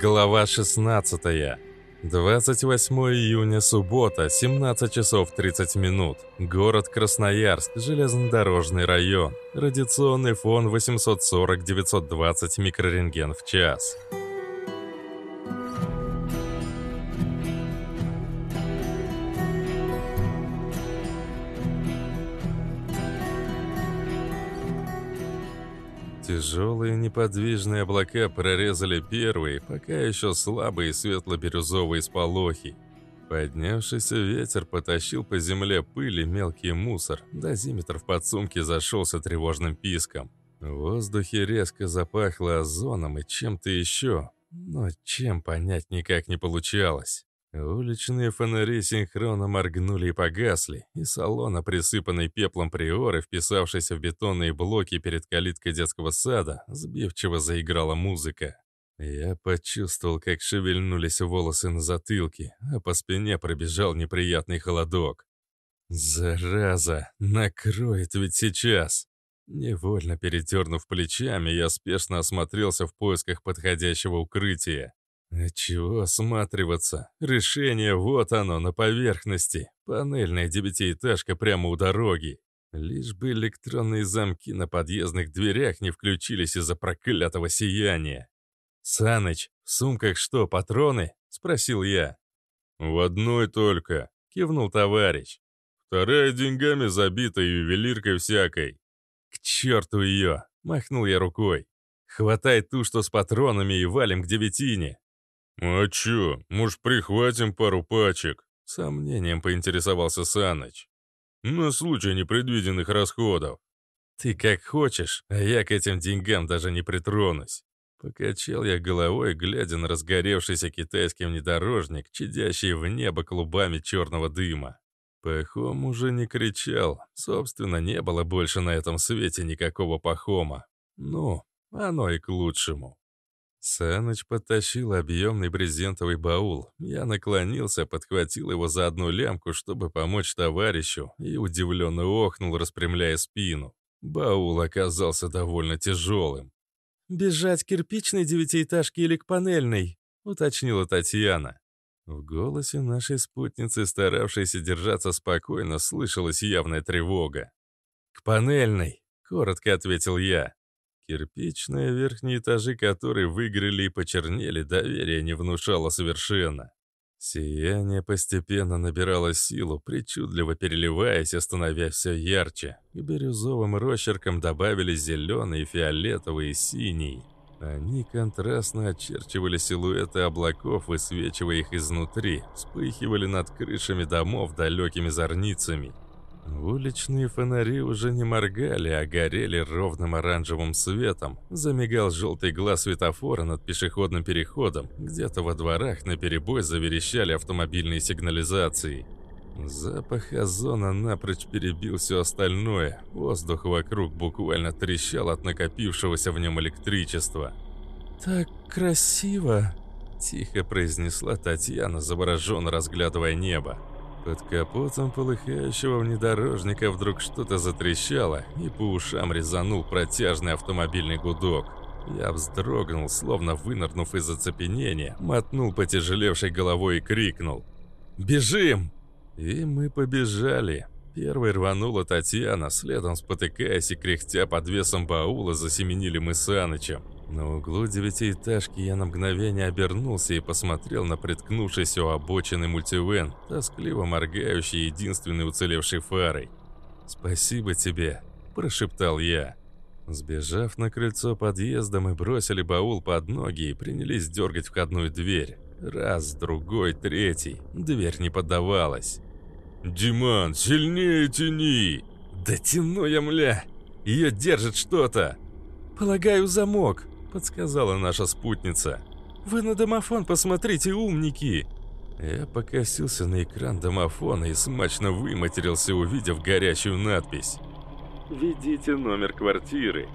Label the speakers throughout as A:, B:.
A: Глава 16. 28 июня, суббота, 17 часов 30 минут. Город Красноярск, железнодорожный район. Радиационный фон 840-920 микрорентген в час. Тяжелые неподвижные облака прорезали первые, пока еще слабые светло-бирюзовые сполохи. Поднявшийся ветер потащил по земле пыль и мелкий мусор. Дозиметр в подсумке зашелся тревожным писком. В воздухе резко запахло озоном и чем-то еще, но чем понять никак не получалось. Уличные фонари синхронно моргнули и погасли, и салона, присыпанный пеплом приоры, вписавшейся в бетонные блоки перед калиткой детского сада, сбивчиво заиграла музыка. Я почувствовал, как шевельнулись волосы на затылке, а по спине пробежал неприятный холодок. «Зараза! Накроет ведь сейчас!» Невольно перетернув плечами, я спешно осмотрелся в поисках подходящего укрытия. Чего осматриваться? Решение вот оно, на поверхности. Панельная девятиэтажка прямо у дороги. Лишь бы электронные замки на подъездных дверях не включились из-за проклятого сияния. «Саныч, в сумках что, патроны?» — спросил я.
B: «В одной только», — кивнул товарищ. «Вторая деньгами забита и ювелиркой всякой».
A: «К черту ее!» — махнул я рукой. «Хватай ту, что с патронами, и валим к девятине.
B: «А чё, может, прихватим пару пачек?»
A: — сомнением поинтересовался Саныч.
B: «На случай непредвиденных расходов».
A: «Ты как хочешь, а я к этим деньгам даже не притронусь». Покачал я головой, глядя на разгоревшийся китайский внедорожник, чадящий в небо клубами черного дыма. Пахом уже не кричал. Собственно, не было больше на этом свете никакого пахома. Ну, оно и к лучшему. Саныч подтащил объемный брезентовый баул. Я наклонился, подхватил его за одну лямку, чтобы помочь товарищу, и удивленно охнул, распрямляя спину. Баул оказался довольно тяжелым. «Бежать к кирпичной девятиэтажке или к панельной?» — уточнила Татьяна. В голосе нашей спутницы, старавшейся держаться спокойно, слышалась явная тревога. «К панельной», — коротко ответил я. Кирпичные верхние этажи которой выгорели и почернели, доверия не внушало совершенно. Сияние постепенно набирало силу, причудливо переливаясь и становясь все ярче. К бирюзовым росчеркам добавились зеленые, фиолетовые и синие. Они контрастно очерчивали силуэты облаков, высвечивая их изнутри, вспыхивали над крышами домов далекими зорницами. Уличные фонари уже не моргали, а горели ровным оранжевым светом. Замигал желтый глаз светофора над пешеходным переходом. Где-то во дворах наперебой заверещали автомобильные сигнализации. Запах озона напрочь перебил все остальное. Воздух вокруг буквально трещал от накопившегося в нем электричества. «Так красиво!» – тихо произнесла Татьяна, завороженно разглядывая небо. Под капотом полыхающего внедорожника вдруг что-то затрещало, и по ушам резанул протяжный автомобильный гудок. Я вздрогнул, словно вынырнув из оцепенения, мотнул потяжелевшей головой и крикнул «Бежим!» И мы побежали. Первой рванула Татьяна, следом спотыкаясь и кряхтя под весом баула засеменили мы с Анычем. На углу девятиэтажки я на мгновение обернулся и посмотрел на приткнувшийся у обочины мультивен, тоскливо моргающий единственной уцелевшей фарой. «Спасибо тебе», – прошептал я. Сбежав на крыльцо подъезда, мы бросили баул под ноги и принялись дергать входную дверь. Раз, другой, третий. Дверь не поддавалась.
B: «Диман, сильнее тяни!»
A: «Да тяну я, мля! Ее держит что-то!» «Полагаю, замок!» — подсказала наша спутница. «Вы на домофон посмотрите, умники!» Я покосился на экран домофона и смачно выматерился, увидев горячую надпись. «Введите номер квартиры».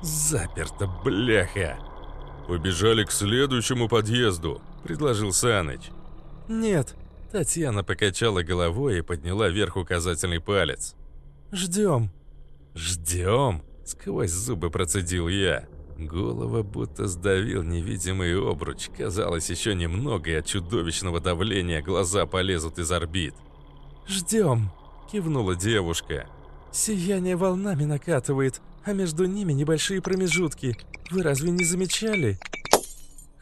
A: «Заперто, бляха!»
B: «Побежали к следующему подъезду», — предложил Саныч.
A: «Нет», — Татьяна покачала головой и подняла вверх указательный палец. «Ждем». «Ждем?» — сквозь зубы процедил я. Голова будто сдавил невидимый обруч. Казалось, еще немного, и от чудовищного давления глаза полезут из орбит. «Ждем», — кивнула девушка. «Сияние волнами накатывает, а между ними небольшие промежутки. Вы разве не замечали?»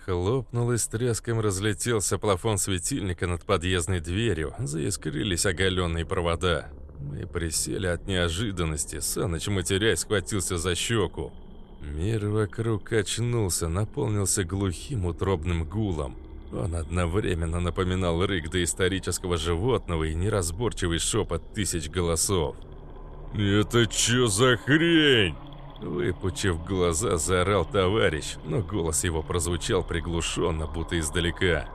A: Хлопнул и с треском разлетелся плафон светильника над подъездной дверью, заискрились оголенные провода. Мы присели от неожиданности, Саныч, матерясь, схватился за щеку. Мир вокруг очнулся, наполнился глухим утробным гулом. Он одновременно напоминал рык доисторического животного и неразборчивый шепот тысяч голосов.
B: «Это чё за хрень?»
A: Выпучив глаза, заорал товарищ, но голос его прозвучал приглушенно, будто издалека.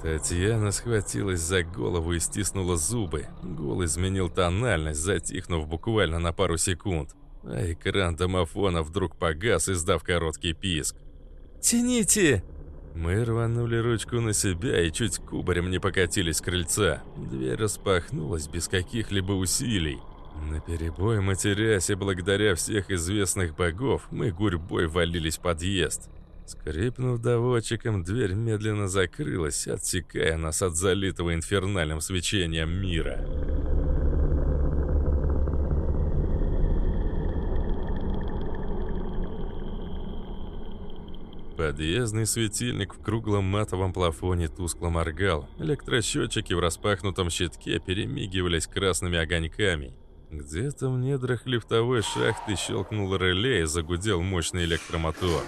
A: Татьяна схватилась за голову и стиснула зубы. Гул изменил тональность, затихнув буквально на пару секунд. А экран домофона вдруг погас, издав короткий писк. «Тяните!» Мы рванули ручку на себя и чуть кубарем не покатились с крыльца. Дверь распахнулась без каких-либо усилий. На перебой матерясь и благодаря всех известных богов, мы гурьбой валились в подъезд. Скрипнув доводчиком, дверь медленно закрылась, отсекая нас от залитого инфернальным свечением мира. Подъездный светильник в круглом матовом плафоне тускло моргал. Электросчетчики в распахнутом щитке перемигивались красными огоньками. Где-то в недрах лифтовой шахты щелкнул реле и загудел мощный электромотор.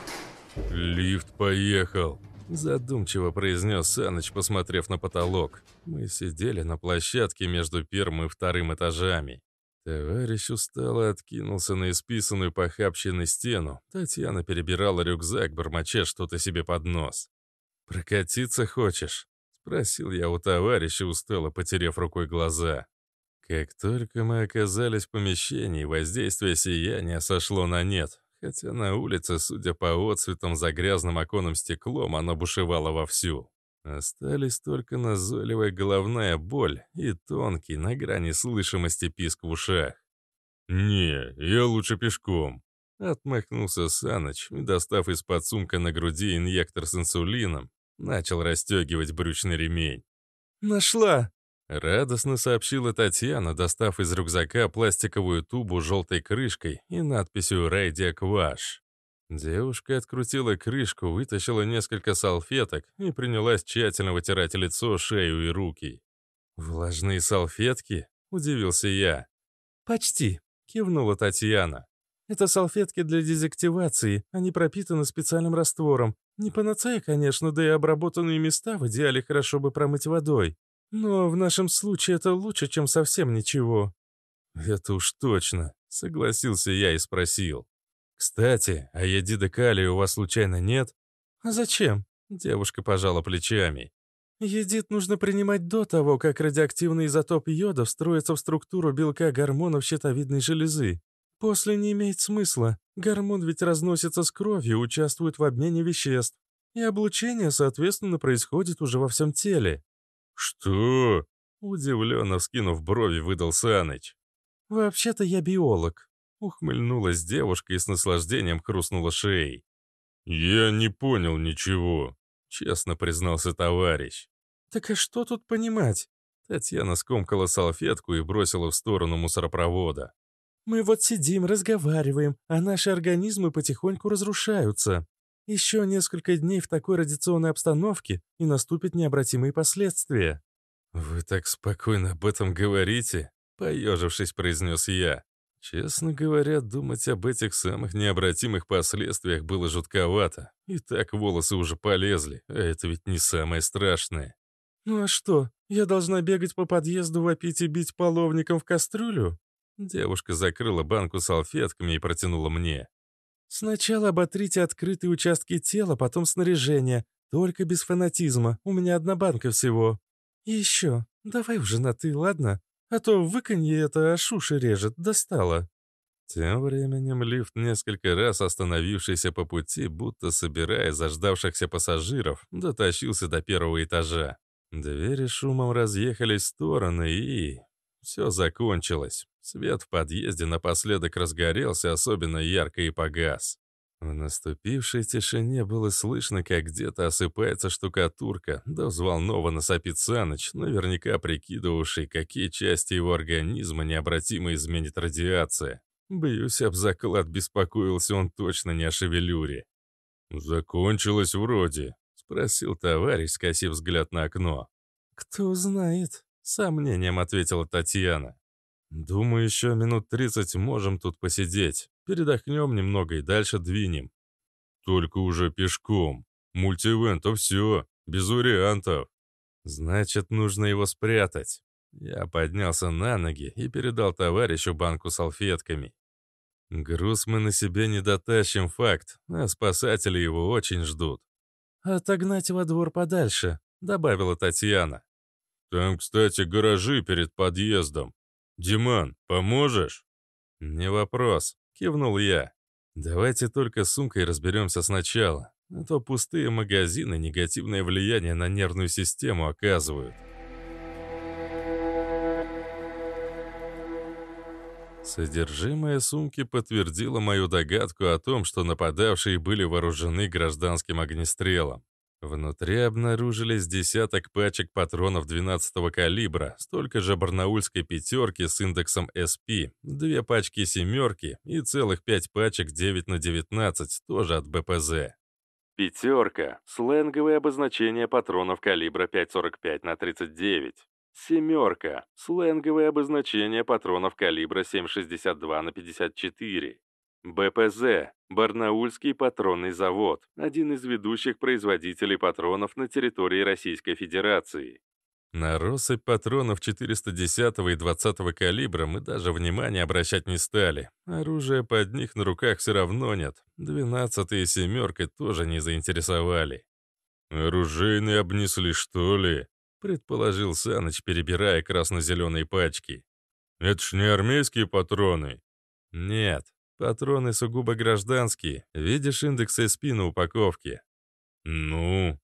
B: «Лифт поехал», –
A: задумчиво произнес Саныч, посмотрев на потолок. Мы сидели на площадке между первым и вторым этажами. Товарищ устало откинулся на исписанную похабщиной стену. Татьяна перебирала рюкзак, бормоча что-то себе под нос. «Прокатиться хочешь?» — спросил я у товарища, устало потеряв рукой глаза. Как только мы оказались в помещении, воздействие сияния сошло на нет, хотя на улице, судя по отцветам за грязным оконным стеклом, оно бушевало вовсю. Остались только назойливая головная боль и тонкий, на грани слышимости писк в ушах.
B: «Не, я лучше пешком», —
A: отмахнулся Саныч и, достав из-под сумка на груди инъектор с инсулином, начал расстегивать брючный ремень. «Нашла!» Радостно сообщила Татьяна, достав из рюкзака пластиковую тубу с желтой крышкой и надписью «Радиакваш». Девушка открутила крышку, вытащила несколько салфеток и принялась тщательно вытирать лицо, шею и руки. «Влажные салфетки?» – удивился я. «Почти», – кивнула Татьяна. «Это салфетки для дезактивации, они пропитаны специальным раствором. Не панацея, конечно, да и обработанные места в идеале хорошо бы промыть водой. Но в нашем случае это лучше, чем совсем ничего». «Это уж точно», — согласился я и спросил. «Кстати, а едида калия у вас случайно нет?» «А зачем?» — девушка пожала плечами. «Едит нужно принимать до того, как радиоактивный изотоп йода встроится в структуру белка гормонов щитовидной железы. После не имеет смысла. Гормон ведь разносится с кровью, участвует в обмене веществ. И облучение, соответственно, происходит уже во всем теле.
B: «Что?»
A: — удивленно вскинув брови, выдал Саныч. «Вообще-то я биолог», — ухмыльнулась девушка и с наслаждением хрустнула шеей.
B: «Я не понял ничего», — честно признался товарищ.
A: «Так а что тут понимать?» Татьяна скомкала салфетку и бросила в сторону мусоропровода. «Мы вот сидим, разговариваем, а наши организмы потихоньку разрушаются. Еще несколько дней в такой радиационной обстановке, и наступят необратимые последствия». «Вы так спокойно об этом говорите?» — поежившись, произнес я. Честно говоря, думать об этих самых необратимых последствиях было жутковато. И так волосы уже полезли, а это ведь не самое страшное. «Ну а что, я должна бегать по подъезду, вопить и бить половником в кастрюлю?» Девушка закрыла банку салфетками и протянула мне. Сначала оботрите открытые участки тела, потом снаряжение. Только без фанатизма. У меня одна банка всего. И еще, давай уже на «ты», ладно? А то выканье это аж уши режет, достало. Тем временем лифт, несколько раз остановившийся по пути, будто собирая заждавшихся пассажиров, дотащился до первого этажа. Двери шумом разъехались в стороны, и... Все закончилось. Свет в подъезде напоследок разгорелся особенно ярко и погас. В наступившей тишине было слышно, как где-то осыпается штукатурка, да взволнованно сопит Саныч, наверняка прикидывавший, какие части его организма необратимо изменит радиация. Бьюсь об заклад, беспокоился он точно не о шевелюре. «Закончилось вроде», — спросил товарищ, скосив взгляд на окно. «Кто знает», — сомнением ответила Татьяна. «Думаю, еще минут тридцать можем тут посидеть. Передохнем немного и дальше двинем». «Только уже пешком. Мультивентов все, без вариантов». «Значит, нужно его спрятать». Я поднялся на ноги и передал товарищу банку салфетками. Груз мы на себе не дотащим, факт, а спасатели его очень ждут. «Отогнать во двор подальше», — добавила Татьяна. «Там, кстати, гаражи перед подъездом. Диман, поможешь?» «Не вопрос», — кивнул я. «Давайте только с сумкой разберемся сначала, а то пустые магазины негативное влияние на нервную систему оказывают». Содержимое сумки подтвердило мою догадку о том, что нападавшие были вооружены гражданским огнестрелом. Внутри обнаружились десяток пачек патронов 12-го калибра, столько же барнаульской пятерки с индексом SP, две пачки семерки и целых пять пачек 9 на 19, тоже от БПЗ. Пятерка – сленговое обозначение патронов калибра 5,45 на 39. Семерка – сленговое обозначение патронов калибра 7,62 на 54. БПЗ – Барнаульский патронный завод, один из ведущих производителей патронов на территории Российской Федерации. На россыпь патронов 410 и 20 калибра мы даже внимания обращать не стали. Оружия под них на руках все равно нет. 12 и семерка тоже не заинтересовали. «Оружейные обнесли, что ли?» предположил Саныч, перебирая красно-зеленые пачки. «Это ж не армейские патроны?» «Нет, патроны сугубо гражданские. Видишь индекс SP на упаковке?» «Ну?»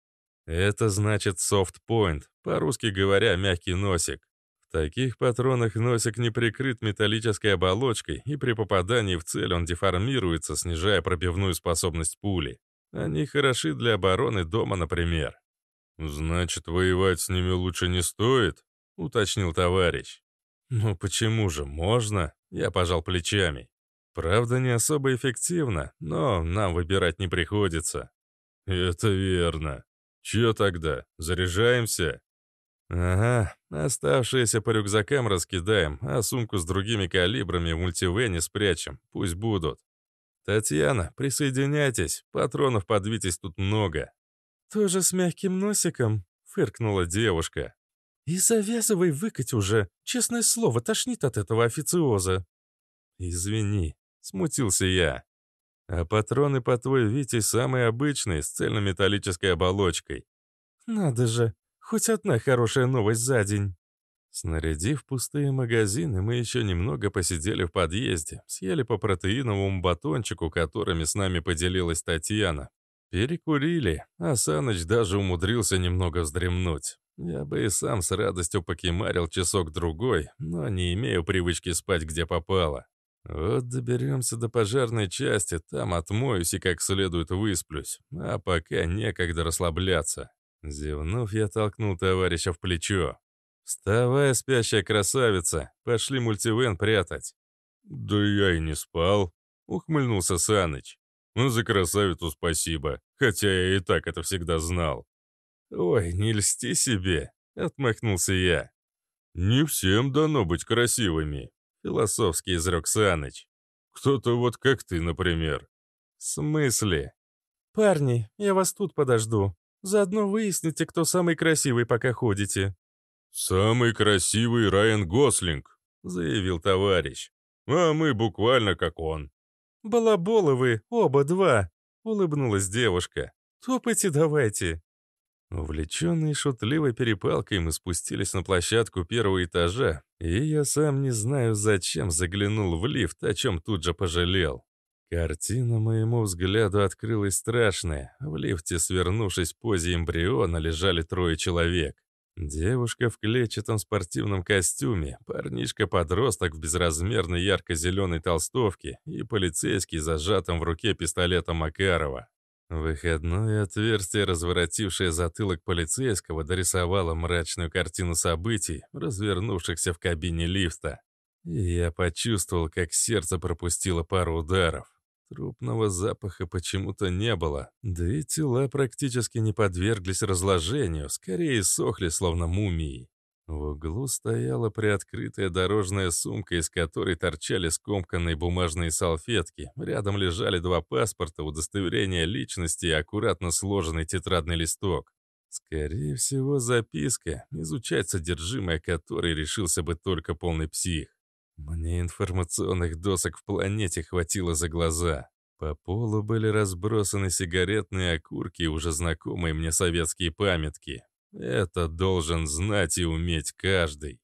A: «Это значит soft point, по-русски говоря, мягкий носик. В таких патронах носик не прикрыт металлической оболочкой, и при попадании в цель он деформируется, снижая пробивную способность пули. Они хороши для обороны дома, например. «Значит, воевать с ними лучше не стоит?» — уточнил товарищ. «Ну почему же, можно?» — я пожал плечами. «Правда, не особо эффективно, но нам выбирать не приходится». «Это верно. Че тогда, заряжаемся?» «Ага, оставшиеся по рюкзакам раскидаем, а сумку с другими калибрами в мультивене спрячем, пусть будут. Татьяна, присоединяйтесь, патронов подвитесь тут много». «Тоже с мягким носиком?» — фыркнула девушка. «И завязывай выкать уже. Честное слово, тошнит от этого официоза». «Извини», — смутился я. «А патроны по твой Вите самые обычные, с цельнометаллической оболочкой». «Надо же, хоть одна хорошая новость за день». Снарядив пустые магазины, мы еще немного посидели в подъезде, съели по протеиновому батончику, которыми с нами поделилась Татьяна, Перекурили, а Саныч даже умудрился немного вздремнуть. Я бы и сам с радостью покемарил часок-другой, но не имею привычки спать где попало. Вот доберемся до пожарной части, там отмоюсь и как следует высплюсь, а пока некогда расслабляться. Зевнув, я толкнул товарища в плечо. «Вставай, спящая красавица, пошли мультивен прятать». «Да я и не спал», — ухмыльнулся Саныч. Ну, за красавицу спасибо, хотя я и так это всегда знал. Ой, не льсти себе, отмахнулся я. Не всем дано быть красивыми, философский изрек Саныч. Кто-то вот как ты, например. В смысле? Парни, я вас тут подожду. Заодно выясните, кто самый красивый, пока ходите. «Самый красивый Райан Гослинг», — заявил товарищ. «А мы буквально как он». «Балаболы вы, оба два!» — улыбнулась девушка. «Топайте давайте!» Увлеченные шутливой перепалкой мы спустились на площадку первого этажа, и я сам не знаю, зачем заглянул в лифт, о чем тут же пожалел. Картина моему взгляду открылась страшная. В лифте, свернувшись в позе эмбриона, лежали трое человек. Девушка в клетчатом спортивном костюме, парнишка-подросток в безразмерной ярко-зеленой толстовке и полицейский зажатым в руке пистолетом Макарова. Выходное отверстие, разворотившее затылок полицейского, дорисовало мрачную картину событий, развернувшихся в кабине лифта. И я почувствовал, как сердце пропустило пару ударов. Трупного запаха почему-то не было, да и тела практически не подверглись разложению, скорее сохли, словно мумии. В углу стояла приоткрытая дорожная сумка, из которой торчали скомканные бумажные салфетки. Рядом лежали два паспорта, удостоверение личности и аккуратно сложенный тетрадный листок. Скорее всего, записка, изучать содержимое которой решился бы только полный псих. Мне информационных досок в планете хватило за глаза. По полу были разбросаны сигаретные окурки и уже знакомые мне советские памятки. Это должен знать и уметь каждый.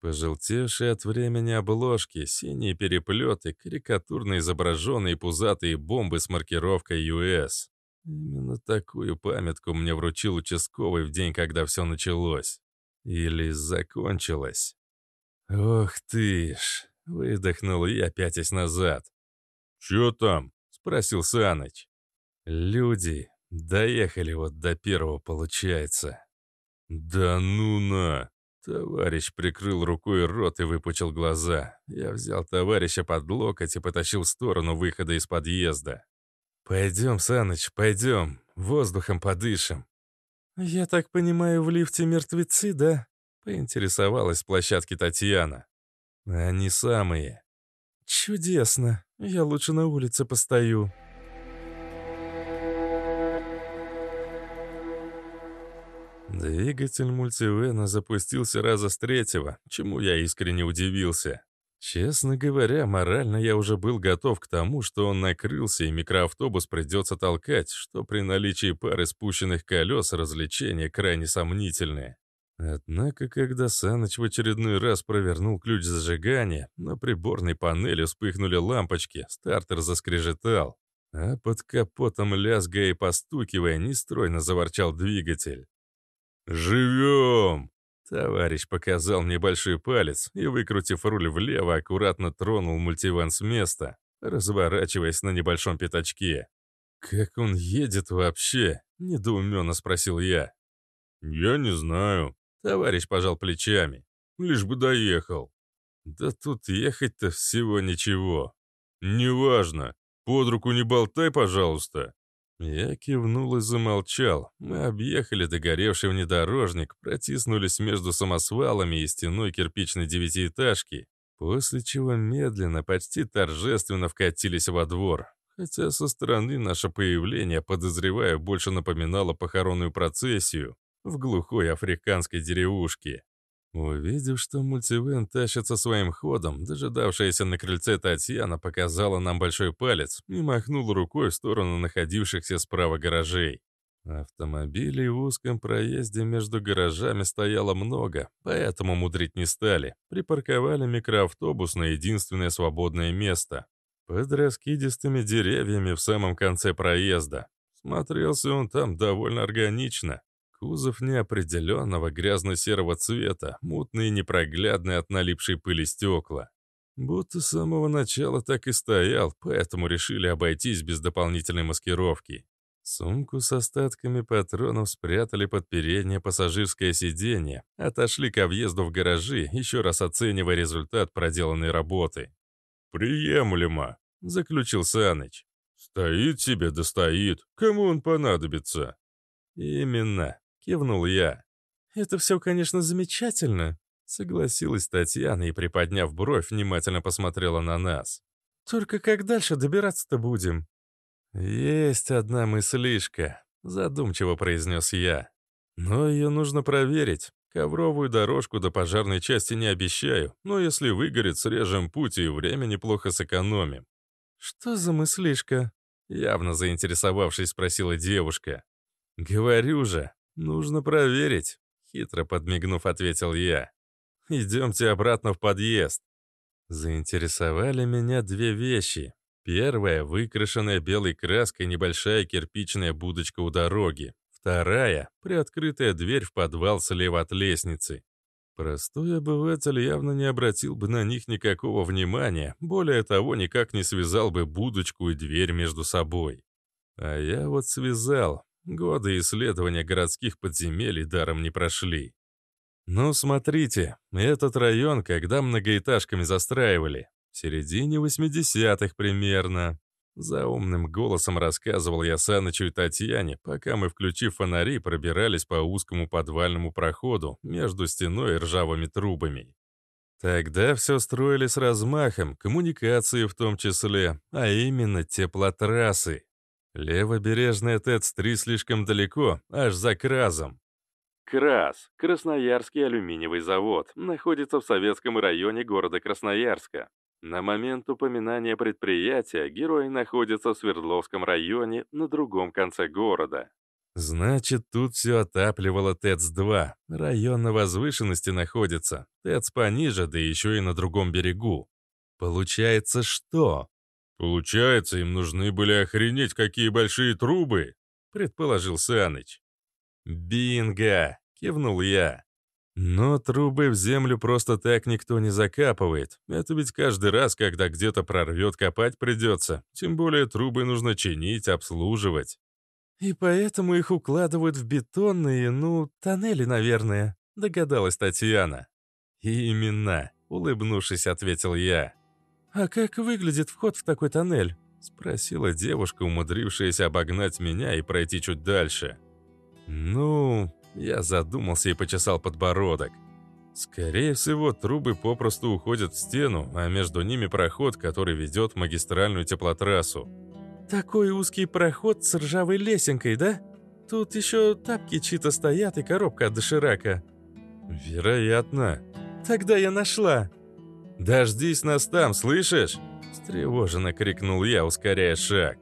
A: Пожелтевшие от времени обложки, синие переплеты, карикатурно изображенные пузатые бомбы с маркировкой US. Именно такую памятку мне вручил участковый в день, когда все началось. Или закончилось. «Ох ты ж!» — выдохнул я, пятясь назад.
B: «Чё там?»
A: — спросил Саныч. «Люди. Доехали вот до первого, получается».
B: «Да ну на!»
A: Товарищ прикрыл рукой рот и выпучил глаза. Я взял товарища под локоть и потащил в сторону выхода из подъезда. «Пойдем, Саныч, пойдем. Воздухом подышим». «Я так понимаю, в лифте мертвецы, да?» Поинтересовалась с площадки Татьяна. «Они самые». «Чудесно. Я лучше на улице постою». Двигатель мультивена запустился раза с третьего, чему я искренне удивился. Честно говоря, морально я уже был готов к тому, что он накрылся и микроавтобус придется толкать, что при наличии пары спущенных колес развлечение крайне сомнительное. Однако, когда Саныч в очередной раз провернул ключ зажигания, на приборной панели вспыхнули лампочки, стартер заскрежетал, а под капотом лязгая и постукивая, нестройно заворчал двигатель.
B: «Живем!»
A: Товарищ показал мне большой палец и, выкрутив руль влево, аккуратно тронул мультиван с места, разворачиваясь на небольшом пятачке. «Как он едет вообще?» — недоуменно спросил я.
B: «Я не знаю»,
A: Товарищ пожал плечами.
B: Лишь бы доехал.
A: Да тут ехать-то всего ничего.
B: Неважно. Под руку не болтай, пожалуйста.
A: Я кивнул и замолчал. Мы объехали догоревший внедорожник, протиснулись между самосвалами и стеной кирпичной девятиэтажки, после чего медленно, почти торжественно вкатились во двор. Хотя со стороны наше появление, подозреваю, больше напоминало похоронную процессию, в глухой африканской деревушке. Увидев, что мультивен тащится своим ходом, дожидавшаяся на крыльце Татьяна показала нам большой палец и махнула рукой в сторону находившихся справа гаражей. Автомобилей в узком проезде между гаражами стояло много, поэтому мудрить не стали. Припарковали микроавтобус на единственное свободное место. Под раскидистыми деревьями в самом конце проезда. Смотрелся он там довольно органично. Кузов неопределенного грязно-серого цвета, мутный и непроглядный от налипшей пыли стекла. Будто с самого начала так и стоял, поэтому решили обойтись без дополнительной маскировки. Сумку с остатками патронов спрятали под переднее пассажирское сиденье, отошли к въезду в гаражи, еще раз оценивая результат проделанной работы.
B: «Приемлемо», — заключил Саныч. «Стоит себе да стоит. Кому он понадобится?»
A: «Именно. Кивнул я. «Это все, конечно, замечательно», — согласилась Татьяна и, приподняв бровь, внимательно посмотрела на нас. «Только как дальше добираться-то будем?» «Есть одна мыслишка», — задумчиво произнес я. «Но ее нужно проверить. Ковровую дорожку до пожарной части не обещаю, но если выгорит, срежем путь и время неплохо сэкономим». «Что за мыслишка?» — явно заинтересовавшись, спросила девушка. «Говорю же, «Нужно проверить», — хитро подмигнув, ответил я. «Идемте обратно в подъезд». Заинтересовали меня две вещи. Первая — выкрашенная белой краской небольшая кирпичная будочка у дороги. Вторая — приоткрытая дверь в подвал слева от лестницы. Простой обыватель явно не обратил бы на них никакого внимания, более того, никак не связал бы будочку и дверь между собой. А я вот связал. Годы исследования городских подземелий даром не прошли. Ну, смотрите, этот район, когда многоэтажками застраивали, в середине 80-х примерно. За умным голосом рассказывал я Санычу и Татьяне, пока мы, включив фонари, пробирались по узкому подвальному проходу между стеной и ржавыми трубами. Тогда все строили с размахом, коммуникации в том числе, а именно теплотрассы. Левобережная ТЭЦ-3 слишком далеко, аж за Кразом. КРАЗ, Красноярский алюминиевый завод, находится в советском районе города Красноярска. На момент упоминания предприятия герой находится в Свердловском районе на другом конце города. Значит, тут все отапливало ТЭЦ-2. Район на возвышенности находится. ТЭЦ пониже, да еще и на другом берегу. Получается что?
B: Получается, им нужны были охренеть какие большие трубы, предположил Саныч.
A: Бинго! кивнул я. Но трубы в землю просто так никто не закапывает. Это ведь каждый раз, когда где-то прорвет, копать придется. Тем более трубы нужно чинить, обслуживать. И поэтому их укладывают в бетонные, ну, тоннели, наверное, догадалась Татьяна. Именно, улыбнувшись, ответил я. А как выглядит вход в такой тоннель? Спросила девушка, умудрившаяся обогнать меня и пройти чуть дальше. «Ну, я задумался и почесал подбородок. Скорее всего, трубы попросту уходят в стену, а между ними проход, который ведет магистральную теплотрассу. Такой узкий проход с ржавой лесенкой, да? Тут еще тапки чьи-то стоят и коробка от доширака. Вероятно. Тогда я нашла. «Дождись нас там, слышишь?» Встревоженно крикнул я, ускоряя шаг.